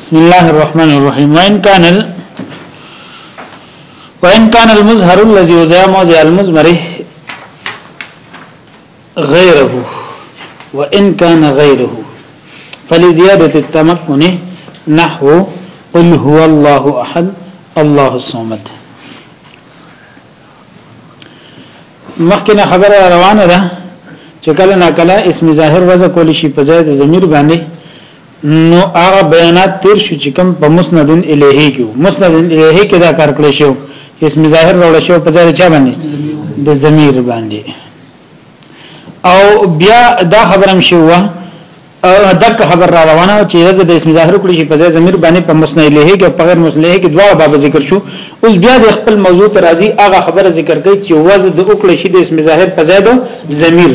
بسم الله الرحمن الرحيم وان كان ال... وان كان المظهر الذي وزع موضع المزمره غيره وان كان غيره فلزياده التمكن نحو قل هو الله احد الله الصمد مخکنه خبره روانه ده چې کله نا کله اسم ظاهر وځه کول شي په ځای د ضمیر باندې نو هغه بیانات تیر شو چې کوم په مسند الیه کې مسند الیه کې دا کار کړی شو چې اسم ظاهر راول شو په ځای چا باندې د ضمیر باندې او بیا دا خبرم شو دک خبر را روانه چې رزه د اسم ظاهر کړی شي په ځای ضمیر باندې په مسند الیه کې په غیر مسند الیه کې دوا باب ذکر شو اوس بیا د خپل موضوع ترازی هغه خبره ذکر کوي چې وزد وکړي شي د اسم ظاهر په ځای د ضمیر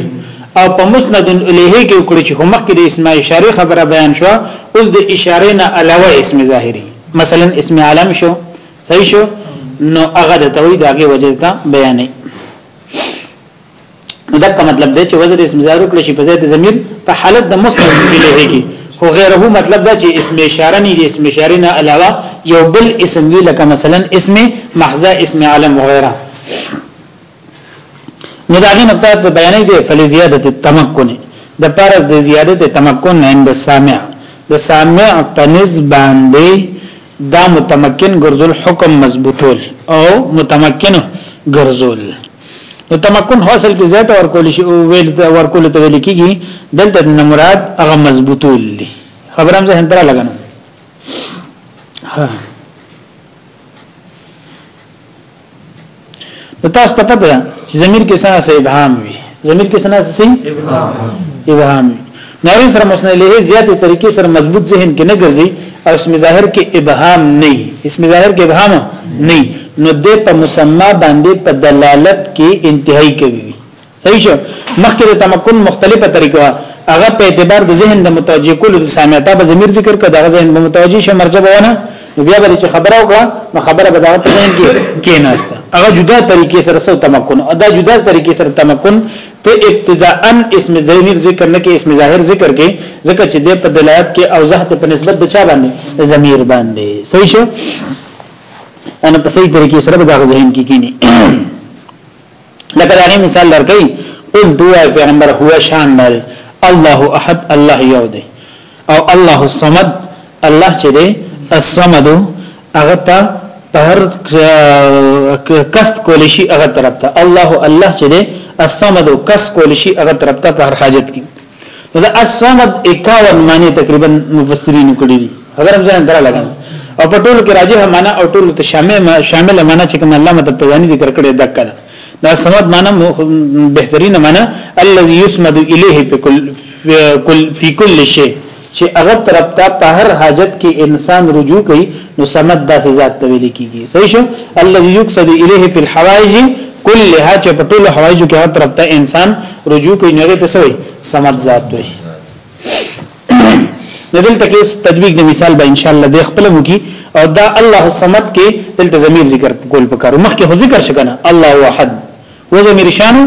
او په مسند الیه کې وکړي چې کومه کې د اسم اشاره خبره بیان شو اوس د اشاره نه علاوه اسم ظاهری مثلا اسم علم شو صحیح شو نو هغه د توحید هغه وجه ته بیانې نو دا مطلب دی چې وزن اسم ظاهر کړي چې په ځای د ضمیر په حالت د مسند الیه کې خو غیره مطلب دا چې اسم اشاره نه دي اسم اشاره نه علاوه یو بل اسم وی لکه مثلا اسم محضه اسم علم وغیرہ نو دا غي نقطه په بیانې دی فلزیادت التمکن د پارس د زیادت تمکن عند السامع د سامع په نسبان دی دا متمکن ګرځول حکم مضبوطول او متمکن ګرځول نو تمکن حاصل کې زیات اور کول شي او ویل دا ور کول ته ویل کیږي دلته د مراد هغه مضبوطول دي خبرم زه هندره لګنه ها نو تاسو ته پته چې ضمیر کې سنا سه ابهام وي ضمیر کې سنا سه ابهام وي نو سره مسند له زیاتې طریقې سره مضبوط ذهن کې نه ګرځي او اسم ظاهر کې ابهام نه اسم ظاهر کې ابهام نه نو د په مسما باندې په دلالت کې انتهایی کوي صحیح شو مخکې د تمکن مختلفه طریقه هغه په اعتبار د ذهن د متوجه کولو د سامعتا به ضمیر ذکر کړه دغه ذهن به متوجه شي مرجع ونه بیا به چې خبره وکړه نو خبره به دغه ذهن کې کې نهسته هغه جدا طریقې سره سو تمکن ادا جدا طریقې سره تمکن ته ابتداء اسم ضمیر ذکر نه کې اسم ظاهر ذکر کې ځکه چې د په دلالت کې او زهد په نسبت د چا باندې ضمیر باندې صحیح شو انا په صحیح طریقې سره به دغه ذهن کې کینی لکه دا مثال درکې قل دوه پیغمبر هو شان لري الله احد الله یو دی او الله الصمد الله چې دی الصمد هغه ته پر کست کول شي هغه طرف ته الله الله چې دی الصمد کس کول شي هغه طرف ته په هر حاجت کې دا الصمد 51 معنی تقریبا مفسرین کړی دي اگر هم ځان درا لګم او په ټولو کې راجح معنی او ټولو ته شامل شامل معنی چې کوم علامه تبتزانی ذکر کړی دا کړه دا الصمد معنی بهترین معنی الذي يسمد الیه په کل فی کل شی چې هغه طرف ته په هر حاجت کې انسان رجوع کوي نو سمد داسې ذات ته ویل کیږي صحیح شو الذي يقصد اليه في الحوائج كلها چې په ټولو حوایجو کې هر طرف ته انسان رجوع کوي نه ته سوي سمد ذات وي دلته کې تطبیق د مثال به ان شاء الله د خپل مو کې او دا الله الصمد کې دلته ضمیر ذکر کول پکارو مخکې هو ذکر شکنه الله واحد وضمیر شانو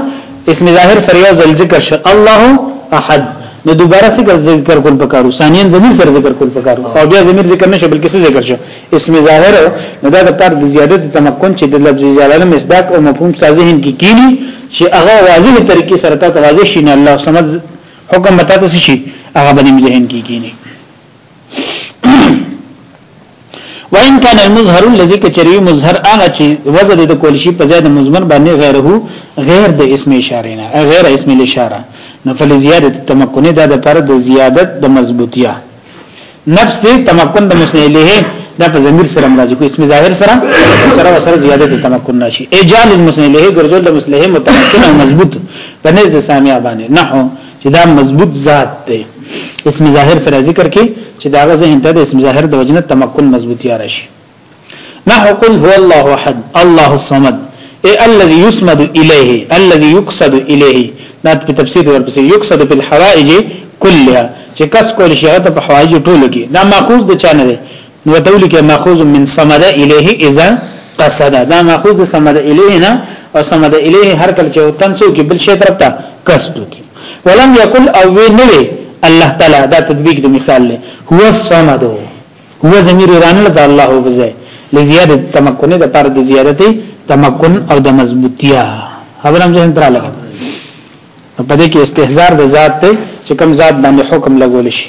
اسم ظاهر سره یو ځل ذکر شه الله احد نو دوباره څه ذکر کول پکارو ثانیا ضمیر سره ذکر کول پکارو او بیا ضمیر ذکر نشه بلکې څه ذکر شه اسم ظاهر نو دا د پر د زیادت تمکن چې د لفظ جلاله مصداق او مفهوم سازهن کې کینی چې هغه واضح طریقې سره ته واضح شین الله سمز حکم متا ته شي هغه باندې ذهن کې کینی وان کان المظهر الذي کچری مظهر هغه چې وزن د کول شي په زیاده مزمن باندې غیره غیر د اسم اشاره نه غیر اسم الاشاره نو فل زیادت تمکن دا د پر د زیادت د مضبوطیا نفس تمکن د مسند الیه دا په ضمیر سره راځي کو اسم ظاهر سره سره سره زیادت تمکن نشي اجال المسند الیه ګرځول د مسلمه متمکن او مضبوط په نزد سامع باندې نه چې دا مضبوط ذات دی اسم ظاهر سره ذکر کې چې داغه ذهن ته د اسم ظاهر د وجنه تمکن مضبوطی راشي نحو قل هو الله احد الله الصمد اي الذي يسمد اليه الذي يقصد اليه دا په تفسیر ورپسې يقصد بالحوائج كلها چې کس کول شي هغه په حوائج ټولو کې دا ماخوذ د چانه دی نو ورته ولیکه ماخوذ من صمد الیه اذا قصد دا ماخوذ د صمد الیه نه او صمد الیه هر کله چې تنسو کې بل شی طرف ته قصد کی ولم یقل او وی نه وی الله تعالی دا تطبیق د مثال له هو الصمد هو ضمیر ایران له الله وبزه لزیاده تمکن د پر د زیادت تمکن او د مضبوطیا خبرم ځین تر لګا په دې کې استهزار د ذات ته چې کم ذات باندې حکم لګول شي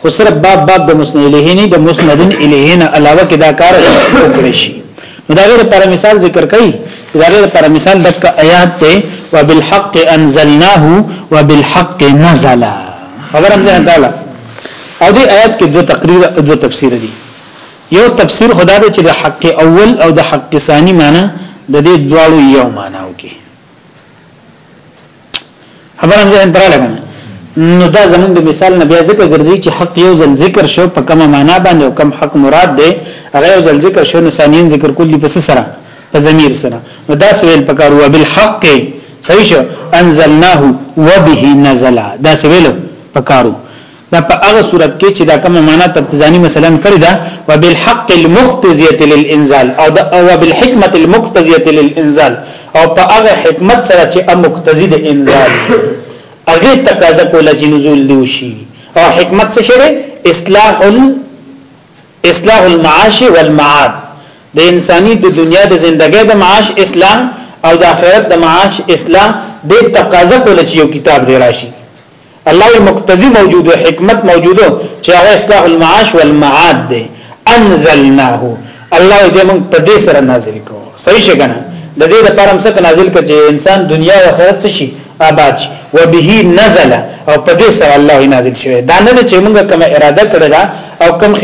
خو صرف باب باب د مسند الیه نه د مسند الیه نه علاوه کې دا کار وکړي شي نو دا غیر پر مثال ذکر کړي دا غیر پر مثال د آیات ته وبالحق انزلناه وبالحق نزل خبر هم ځان تعالی او دې آیات کې دوه تقریر او دوه تفسیر دي یو تفسیر خدا دې چې د حق اول او د حق ثانی معنی د دې دواړو یو معنی وکړي خبر هم ځین تراله کنه نو دا زمون د مثال نه بیا ذکر ګرځي چې حق یو ځل ذکر شو په کومه معنا باندې او کم حق مراد دی هغه یو ځل ذکر شو نو ثانین ذکر کول دي پس سره په ضمیر سره نو دا سویل پکار هو بالحق صحیح شو انزلناه وبه نزل دا سویل پکارو دا په هغه صورت کې چې دا کومه معنا تبتزانی مثلا کړی دا وبالحق المقتضیه للانزال او دا او بالحکمت المقتضیه للانزال او په هغه حکمت سره چې امقتضی د انزال هغه تقاضا کوله چې نزول دی وشي او حکمت څه شری اصلاح ال اصلاح المعاش والمعاد د انساني د دنیا د ژوندۍ د معاش اصلاح او د آخرت د معاش اصلاح د تقاضا کوله چې یو کتاب دی راشي الله وی مقتضی موجود او حکمت موجود چې هغه اصلاح المعاش والمعاد دی انزلناه الله دې موږ په دې سره نازل کو صحیح څنګه د دې لپاره هم څه نازل کړي چې انسان دنیا او آخرت شي آباد شي وبه نزل او په دې سره الله نازل شوی دا نه چې موږ کوم اراده کړې ده او کوم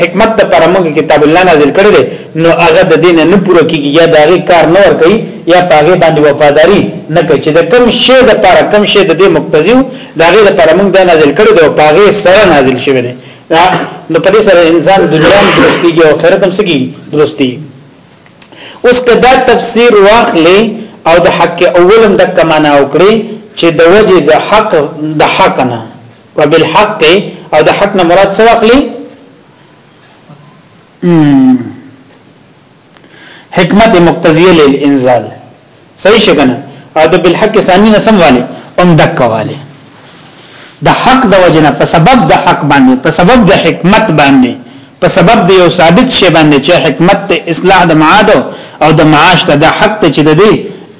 حکمت د پر موږ کتاب الله نازل کړی دی نو هغه د دین نه پوره کیږي یا د هغه کار نه ور کوي یا پاغه باندې وفاداری نه کوي چې د کوم شی د پر کوم شی د دې مقتضیو د هغه د پر موږ د نازل کړی دی او پاغه سره نازل شوی دی نو په دې سره انسان دنیا هم درستی او آخرت هم سګي درستی اوس کدا تفسیر واخلې او د حق اولم د کمانه وکړي چې د وجه د حق د حق نه وبالحق او د حق نه مراد څه واخلي حکمت مقتضیه للانزال صحیح شګنه او د بالحق ثانی نه سم والي هم دک والي د حق د وجنه په سبب د حق باندې په سبب د حکمت باندې په سبب د یو ثابت شی باندې چې حکمت ته اصلاح د معاد او د معاش ته د حق ته چې د دې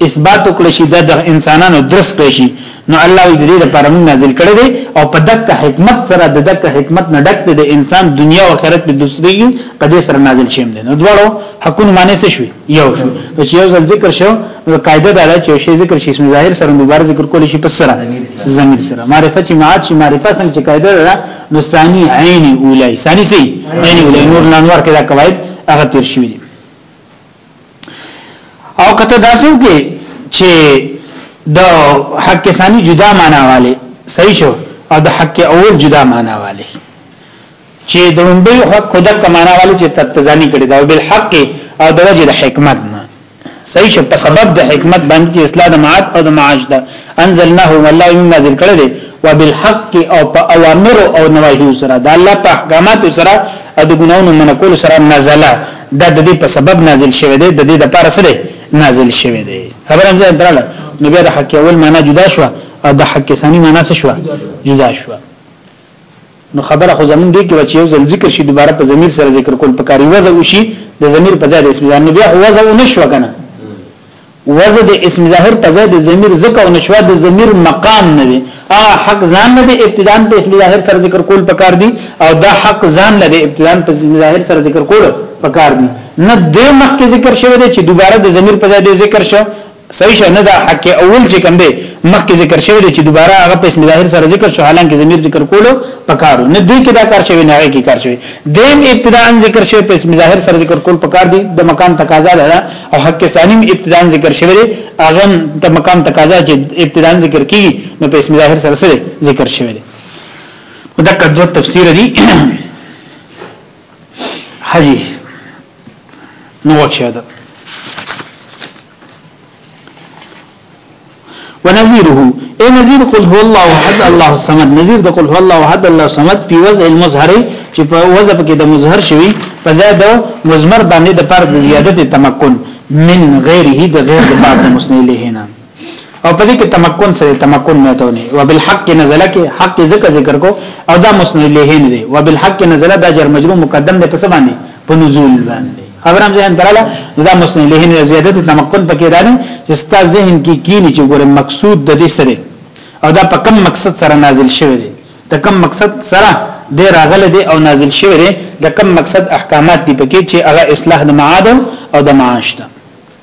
اثبات کړی شي د انسانانو درس کړی شي نو الله دې دې لپاره موږ نازل کړی دی او په دغه حکمت سره د دغه حکمت نه ډک دی د انسان دنیا او آخرت په دوسري په دې سره نازل شیم دی نو دواړو حقونه معنی څه شوی یو شو چې یو ځل ذکر شو نو قاعده دا ده چې شی ذکر شي اسم ظاهر سره مبارز ذکر کول شي په سره زمير سره معرفت چې معاد شي معرفت څنګه چې قاعده ده نو ثانی عین اولی ثانی سی عین اولی نور لانوار کې دا قواعد هغه تیر شوی دي او کته داسو کې چې د حق ثانی جدا معنا والے صحیح شو او د حق اول جدا معنا والے چې د لومبي حق خدای کمانا والے چې تتزانی کړي دا بل حق او د وجه د حکمت صحیح شو په سبب د حکمت باندې چې اصلاح د معاد او د معاج ده انزلناه والله من نازل کړی دی وبالحق او په اوامر او نواهی سره د الله په احکامات سره او د ګناونو منکول سره نازله دا د دې په سبب نازل شوی دی د دې د پاره سره نازل شوی دی خبر هم ځای دراله نو بیا د حق اول معنا جدا شو او د حق ثاني معنا څه شو جدا شو نو خبره خو زمون دی کې چې یو ځل ذکر شي دوباره په ضمیر سره ذکر کول پکاري وځه وشي د ضمیر په ځای د اسم ظاهر نو بیا خو وځه و نشو کنه وځه د اسم ظاهر په ځای د ضمیر ذکر او نشو د ضمیر مقام نه دی ا حق ځان نه دی ابتداء په اسم ظاهر سره ذکر کول پکار دی او دا حق ځان نه دی ابتداء په اسم ظاهر سره ذکر کول پکار دی نه د مخکې ذکر شوی دی چې دوباره د ضمیر په ځای د ذکر شو صحیح شه نه دا حق اول چې کوم دی مخکې ذکر شوی دی چې دوباره هغه په اسم ظاهر سره ذکر شو حالانکه ضمیر ذکر کولو پکارو نه دوی کې دا کار شوی نه هغه کې کار شوی دیم ابتداء ذکر شوی په اسم ظاهر سره ذکر کول پکار دی د مقام تقاضا ده او حق ثانیم ابتداء ذکر شوی دی هغه د مقام تقاضا چې ابتداء ذکر کیږي نو په اسم ظاهر سره سره ذکر شوی دی دا کډو تفسیر دی حديث نوت شهادة ونذيره اي نذير قل هو الله احد الله الصمد نذير د قل هو الله احد الله الصمد په وضع المظهر چې په وضع کې د مظهر شوی په ځای د مزمر باندې د پر د زیادت تمکن من غیره د غیر د بعد مسنیله نه او په دې کې تمکن سره تمکن نه ته نه وبالحق نزل کې حق ذکر ذکر کو او دا مسند له نه دی وبالحق نزل دا جر مجرور مقدم دی په څه باندې په نزول باندې خبرم ځین دراله دا مسند له نه زیادت تمکن پکې دا نه چې ستا ذهن کې کینی چې ګوره مقصود د دې سره او دا په کم مقصد سره نازل شوی دی د کم مقصد سره دی راغله دی او نازل شوی دی د کم مقصد احکامات دی پکې چې هغه اصلاح د معاد او د معاش ده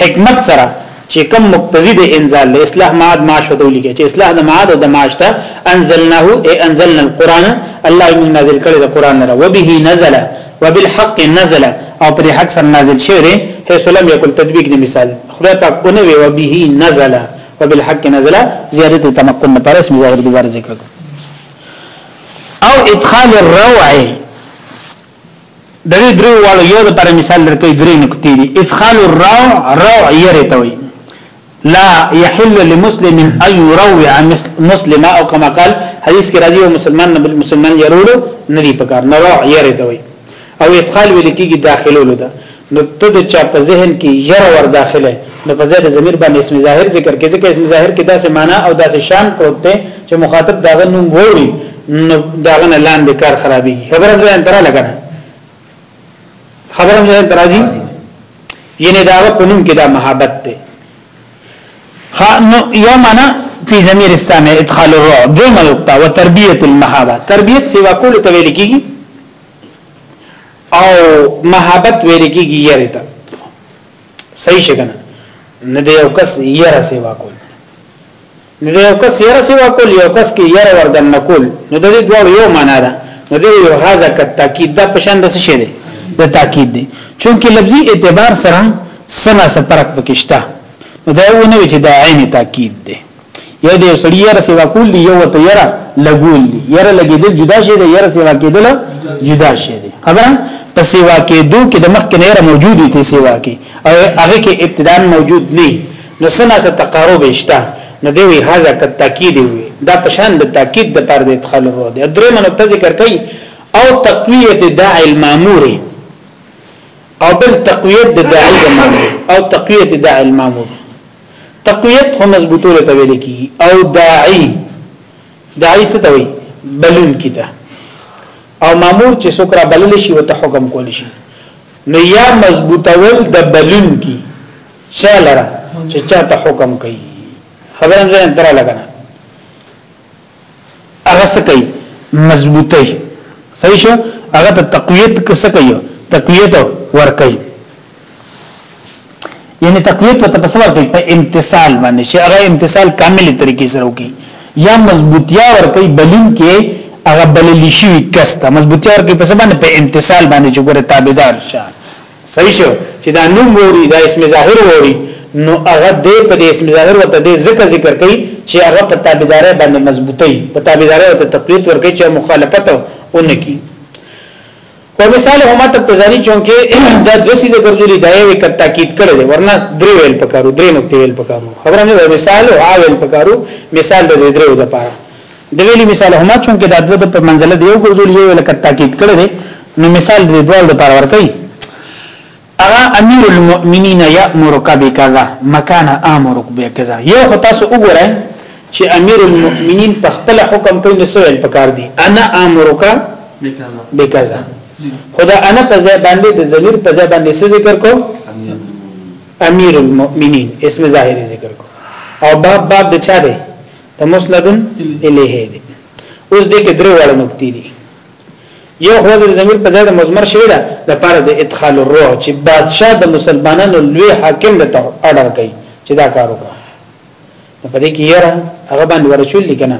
حکمت سره چې کوم مقتضی د انزال له اصلاح معاد معاش وته لیکي چې اصلاح د معاد او د معاش ته انزلناه ای انزلنا القرآن الله یې نازل کړی د قرآن نه وبه نزل وبالحق نزل او پر حق سره نازل شوی دی حيث لم يكن تطبيق د مثال خدای پاک اونه وی وبه نزل وبالحق نزل زیادت تمکن پر اسم ظاهر دوباره ذکر او ادخال الروع د دې درې والو یو لپاره مثال درکې درې نقطې دي ادخال الرو رو یری توي لا يحل لمسلم ان يروع مسلما او كما قال حدیث کې راځي او مسلمان نه بل مسلمان يرولو نه دی پکار نه رو یری توي او ادخال ویل کېږي داخلولو ده دا نو ته د چا په ذهن کې یره ور داخله نو په ځای د ضمیر باندې اسم ظاهر ذکر کې ځکه اسم ظاهر کې داسې معنی او داسې شان پروت دی چې مخاطب داغه نوم ووري نو داغه نه لاندې کار خرابي خبره ځان تر لګنه خبره ځان تر راځي ینه داغه په نوم کې دا محبت دی خا نو یو معنی فی ضمیر السامع ادخال الرعب دوما نقطه وتربیه المحبه تربیت سیوا کول ته ویل کیږي او محبت ویل کیږي یره ته صحیح شګنه نه دی یو کس یره سیوا کول نه دی یو کس یره سیوا کول یو کس کې یره وردن نکول نو د دې دوه یو معنا ده نو دی یو هاذا ک تاکید ده پشان د څه شه دی د تاکید دی چونکی لفظي اعتبار سره سنا سره فرق پکشته نو دا ونه چې دا عین تاکید دی یا دې سړی یې سیوا کول دی یو ته یې لګول دی یې لګیدل جدا شي دی یې سیوا کېدل جدا شي دی خبره په سیوا کې دو کې د مخ کې نه موجود دي سیوا کې او هغه کې ابتدان موجود نه نو سنا سره تقارب اشته نو دی وی هاذا ک تاکید وی دا پشان د تاکید د پر د ادخال ورو دی درې منو ذکر کوي او تقویت داعی المامور او بل تقویت د داعی المامور او تقویت داعی المامور تقویت هم مضبوطول ته ویل کی او داعی داعی څه ته وی بلون کیته او مامور چې څوک را بلل شي وته حکم کول شي نو یا مضبوطول د بلون کی چاله چې چاته حکم کوي خبرم ځان تر لګنه هغه څه کوي مضبوطی صحیح شو هغه ته تقویت کسه کوي تقویت ور کوي یعنی تقویت په تصور کوي په امتصال باندې چې هغه امتصال کامل طریقې سره وکي یا مضبوطیا ور کوي بلین کې هغه بللی شي کسته مضبوطیا ور کوي په سبانه په امتصال باندې چې ګوره تابعدار شه صحیح شو چې دا نوم ووري دا اسم ظاهر ووري نو هغه دې په دې اسم ظاهر وته دې ذکر ذکر کوي چې هغه په تابعداري باندې مضبوطي په تابعداري او تقلید ورکړي چې مخالفت اونکي په مثال هما تبتزانی چونکه دا د سیزه ګرځولې دایې وک تاکید کړی دی ورنه درې ویل پکارو درې نقطې ویل پکارو خبره نه مثال او ویل پکارو مثال د درې د پاره د ویلي مثال هما چونکه دا دوه په منزله دی یو ګرځول یو لکه تاکید کړی دی نو مثال د دوه لپاره ورکړي اغا امیر المؤمنین یامرک بکذا مکان امرک بکذا یو خو تاسو وګورئ چې امیر المؤمنین په خپل حکم کوي نو سوال پکار دی انا امرک بکذا خدا انا په ځای باندې د ضمیر په ځای باندې څه ذکر کو امیر المؤمنین اسم ظاهری ذکر کو او باب باب د چا دی ته مسند الیه دی اوس دې کې درې واړه نقطې دي یو حضرت زمیر په ځای د مزمر شوی دا د پاره د ادخال الروح چې بادشاه د مسلمانانو لوی حاکم د ته اډر کوي چې دا کار وکړه په دې کې یره هغه باندې ورچول لیکنه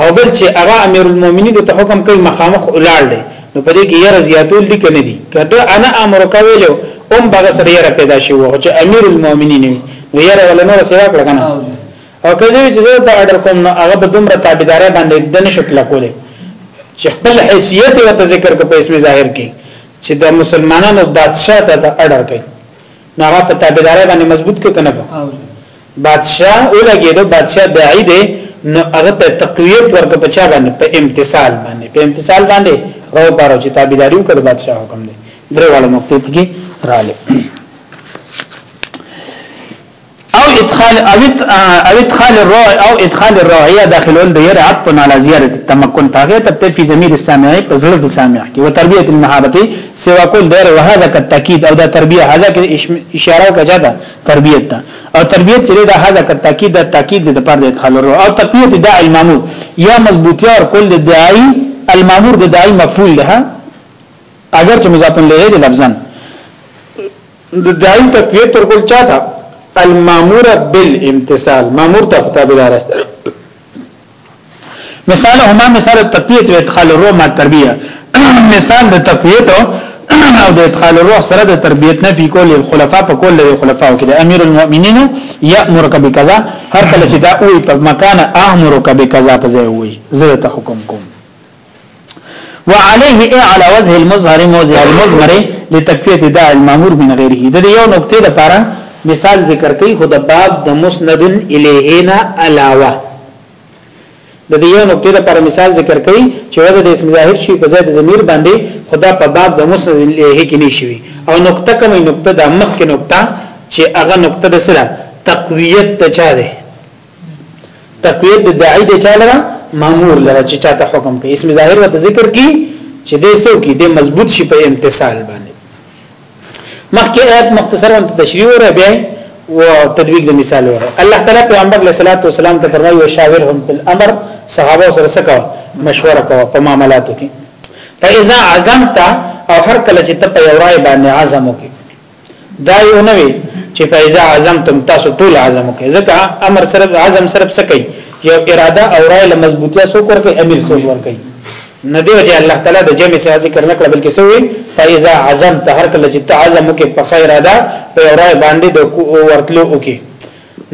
او بل چې هغه امیر المؤمنین ته حکم کوي مخامخ ولاړ دی نو په دې کې یره زیاتول دي کنه دي کله انا امر کویلو هم بغسر یره پیدا شي وو چې امیر المؤمنین وي یره ولنور سره کړه کنه او که زه چې زه ته اډر کوم نو هغه په دومره تابعداري باندې د نشو کلکولې چې خپل حیثیت او ته ذکر کو په اسم ظاهر کې چې د مسلمانانو بادشاہ ته د اډر کوي نو هغه په تابعداري باندې مضبوط کې کنه بادشاہ ولګي د بادشاہ داعی دی نو هغه ته تقویت ورکړه په چا باندې په امتصال باندې په امتصال باندې راو بارو چې تابعداري وکړي بادشاہ حکم دی درې واړه مکتوب کې رااله او ادخال او او ادخال الرو او ادخال الروعيه داخلول د ير عطف على زياده التمكن پاغه ته په فی ضمیر السامع په زړه د سامع کې او تربیه المحابه سوا کول دیر او هاذا ک تاکید او دا تربیه هاذا ک اشاره او کجاده تربیه ته او تربیه چې دا هاذا ک تاکید د تاکید د پر د ادخال الرو او تقویه د داعی المامور یا مضبوطیا او کول د داعی المامور د داعی مفعول له اگر چې مضاف له لفظن د داعی تقویت پر کول چاته المامور بالامتثال مامور ته تابعدار است مثال هما مثال تقویت و ادخال الروح مع التربیه مثال د تقویت او د ادخال الروح سره د تربیت نه فی کول الخلفاء په کول د خلفاء کې د امیر المؤمنین یامرک بکذا هر کله چې دا وی په مکان امرک بکذا په ځای وی زه ته حکم کوم وعليه اي على وجه المظهر موضع المظهر لتقويه داء المامور من غيره د یو نقطې لپاره مثال ذکر کوي خو د باب د مسند الیه نه علاوه د دې یو نقطې لپاره مثال ذکر کوي چې وجه د اسم ظاهر شي په ځای د ضمیر باندې خدا په باب د مسند الیه کې نشوي او نقطه کومه نقطه د مخکې نقطه چې هغه نقطه د سره تقویت ته چا ده تقویت د داعی د چا لره مامور لره چې چاته حکم کوي اسم ظاهر وت ذکر کی چې دې سو کی دې مضبوط شي په امتصال باندې مخکې آیت مختصرا تشریح وره بیا و تدویق د مثال وره الله تعالی پیغمبر علیه الصلاۃ والسلام ته فرمایي وشاورهم فی الامر صحابه سره سکا مشوره کوه په معاملاتو کې فاذا عزمت او هر کله چې ته په یو رائے باندې عزم وکې دا یو نه وي چې فایزه اعظم تم تاسو ټول اعظم کې ځکه امر صرف اعظم صرف سکی یو اراده او رائے له مضبوطیا سو کور کې امیر سو ور کوي نه دی وجه الله تعالی د جمع سي ذکر نه کړ بلکې سوې فایزه اعظم ته هر کله چې ته اعظم کې په خیر ادا په رائے باندې د ورتلو وکي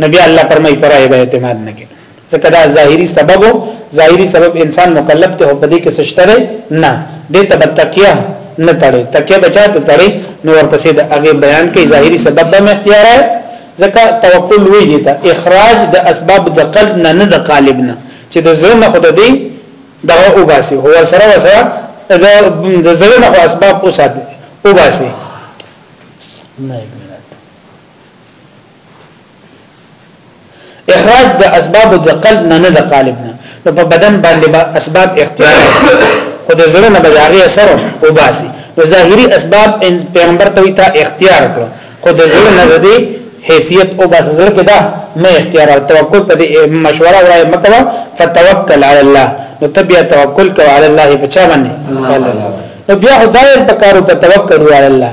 نبی الله فرمای پر اعتماد نه کې ځکه دا ظاهری سبب او ظاهری سبب انسان مکلف ته په دې کې سشتره نه دې ته تکیه نه تړي تکیه بچا ته تړي نو ورپسې د هغه بیان کې ظاهری سبب به اختیار ہے ځکه توکل وی دي ته اخراج د اسباب د قلب نه نه د قالب نه چې د زړه نه خود دی دغه وباسي هو سره وسره د زړه نه اسباب اوسات وباسي نه اخراج د اسباب د قلب نه نه د قالب نه نو په بدن باندې با اسباب اختیار خو د زړه نه بجاغي اثر او باسي نو ظاهري اسباب ان پیغمبر ته تا اختیار کړو خو د زړه نه د حیثیت او بس زړه کې دا مې اختیار او توکل په دې مشوره راي مکوا فتوکل علی الله نو تبیا توکل کو علی الله په چا باندې نو بیا خدای په کارو په توکل علی الله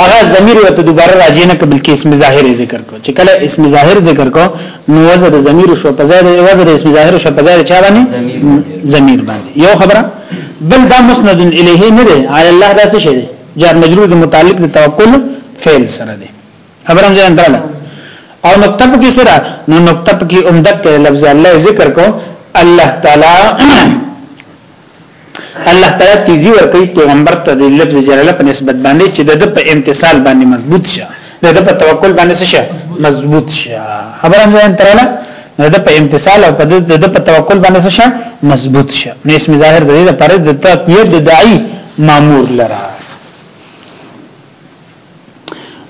هغه ضمیر ورته دوباره راځي نه کبل کې اسم ظاهر ذکر کو چې کله اسم ظاهر ذکر کو نو وزه د ضمیر شو په ځای د وزه د اسم ظاهر شو په ځای چا باندې ضمیر باندې یو خبره بل دا مسند الیه نه دی علی الله دا څه شی دی جار مجرور د متعلق د توکل فعل سره دی خبره هم ځان دراله او نقطه کې سره نو نقطه کې عمدک لفظ الله ذکر کو الله تعالی الله تعالی تیزی ورکړي پیغمبر ته د لفظ جلاله په نسبت باندې چې د په امتصال باندې مضبوط شه د په توکل باندې شه مضبوط شه خبره مې ځان تراله د په امتصال او د په توکل باندې شه مضبوط شه نو اسم ظاهر د دې لپاره د تقویت د داعی مامور لره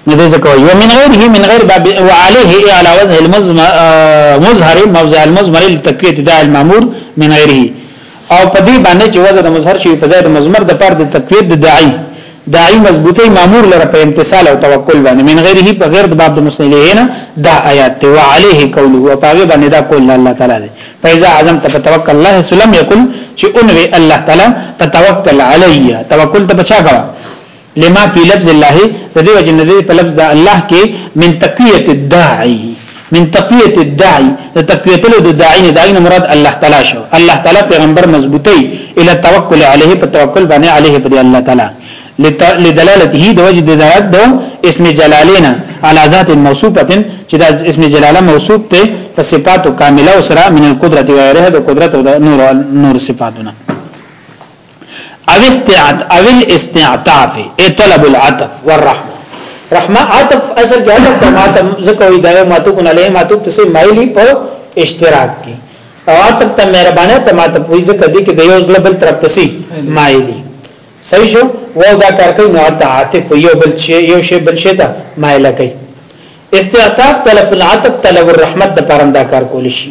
نو دې ځکه یو من غیره من غیر باب وعليه على وجه المظهر موضع المظهر لتقویت داء المامور من غیره او په دې باندې چې وزن مظهر شي په ځای د مزمر د پر د تقویت د داعی داعی مضبوطی مامور لره په امتثال او توکل باندې من غیره په غیر د باب د مسنلیه نه دا آیات ته وعليه قوله او پاګه باندې دا قول الله تعالی دی فاذا عزم تتوکل الله سلم یقول چې انوي الله تعالی تتوکل علی توکل ته بچا غوا لما فی لفظ الله د دې وجه نه په لفظ د الله کې من تقویت الداعی من تقویت الداعی د تقویتلو د داعی نه داعی مراد الله تعالی شو الله تعالی پیغمبر مضبوطی اله توکل علیه په توکل باندې علیه په الله تعالی لدلالته د وجه د ذات دو اسم جلالینا علی ذات موصوفه چې دا اسم جلاله موصوف ته په صفات کامله او سره من القدرت و غیره د قدرت او د نور نور صفاتونه او استعت او الاستعطاف اي طلب العطف والرحمه رحمه عطف اصل کې عطف ته ماتم ځکه وي دایو ماتو کو نه لې ماتو ته سي مایلی په اشتراک کې او عطف ته مهربانه ته ماتم وي ځکه دې کې د یو ځل بل طرف ته سي مایلی صحیح شو و دا کار کوي نو عاطف یو بل شي یو شی بل شي ته مایل کوي استعطاف طلب العطف طلب الرحمت د پرم دا کار کول شي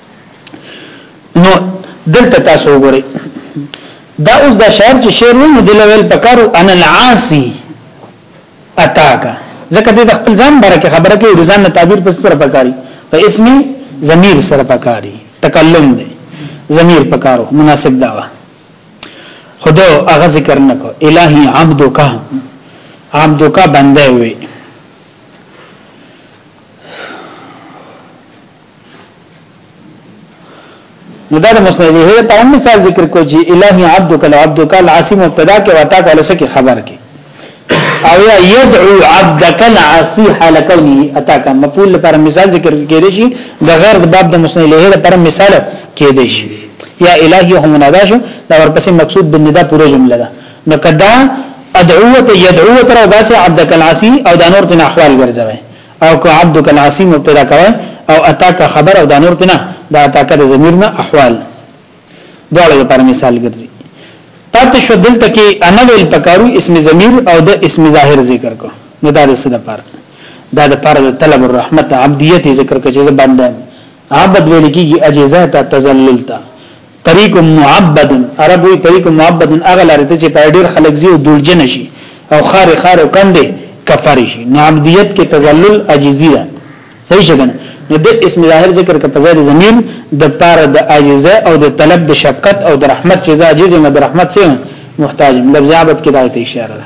نو دلته تاسو وګورئ دا اوس دا شعر چې شعر وي نو دلویل پکارو ان العاصی اتاکا ځکه د خپل ځان باره کې خبره کوي رضان تعبیر په سره پکاري په اسم ضمیر سره پکاري تکلم دی ضمیر پکارو مناسب دا وا خدا هغه ذکر نکو الہی عبدک عبدک بنده وي نو دا د مسند هي ته هم مثال ذکر کو چې الہی عبدک العبدک العاصی مبتدا کې وتا کول سکه خبر کې او یا یدعو عبدک العاصی حال کونی اتا کا مفعول لپاره مثال ذکر کېدې شي د غیر د باب د مسند هي لپاره مثال کېدې شي یا الہی هم ندا شو دا ورپسې مقصود بالندا پوره جمله ده نو کدا ادعوه یدعوه تر باسه عبدک العاصی او د نور تن احوال ګرځوي او که عبدک العصی مبتدا کوي او اتاک خبر او دا نور پنه دا اتاک د ضمیر نه احوال دواړو لپاره مثال ګرځي پاتې شو دلته کې انا ویل پکارو اسم ضمیر او د اسم ظاهر ذکر کو نو دا د څه لپاره دا د لپاره د طلب الرحمت عبدیت ذکر کو چې زبندان عبد ویل کیږي اجزا ته تذلل ته طریق معبد عرب وی طریق معبد اغه لار ته چې په ډیر خلک زیو دلجن شي او خار خار او کندې کفر شي نو عبدیت کې تذلل عجزی ده صحیح شګنه نو د اسم ظاهر ذکر ک په ځای د ضمیر د پاره د عاجزه او د طلب د شفقت او د رحمت چې عاجز نه د رحمت سره محتاج لفظ عبادت کې دایته اشاره ده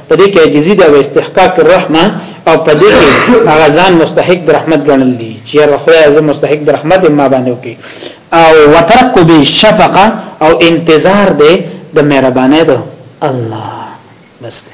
په دې کې عاجزي ده او استحقاق الرحمه او په دې کې هغه ځان مستحق د رحمت ګڼل دي چې هر خدای زه مستحق د رحمت ما باندې وکي او وترک به شفقه او انتظار ده د مهربانه ده الله بس ده